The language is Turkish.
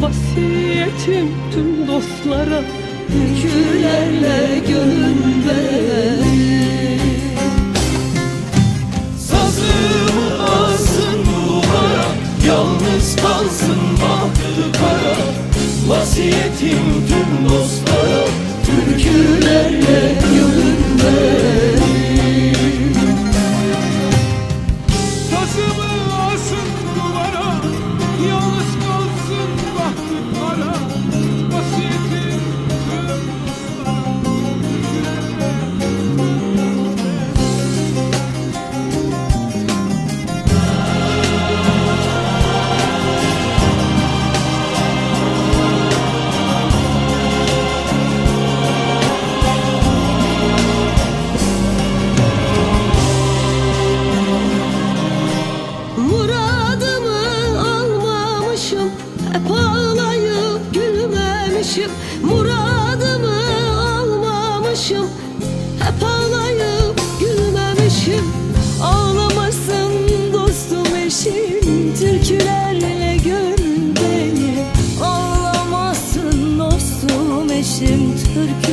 Vasiyetim tüm dostlara Hükürlerle gönlümde Sazımı alsın duvara Yalnız kalsın bahtı Vasiyetim tüm dostlara Türkülerle gönül gülmemişim Muradımı almamışım. Hep ağlayıp gülmemişim. Ağlamasın dostum eşim Türkülerle gör beni. Ağlamasın dostum eşim Türkü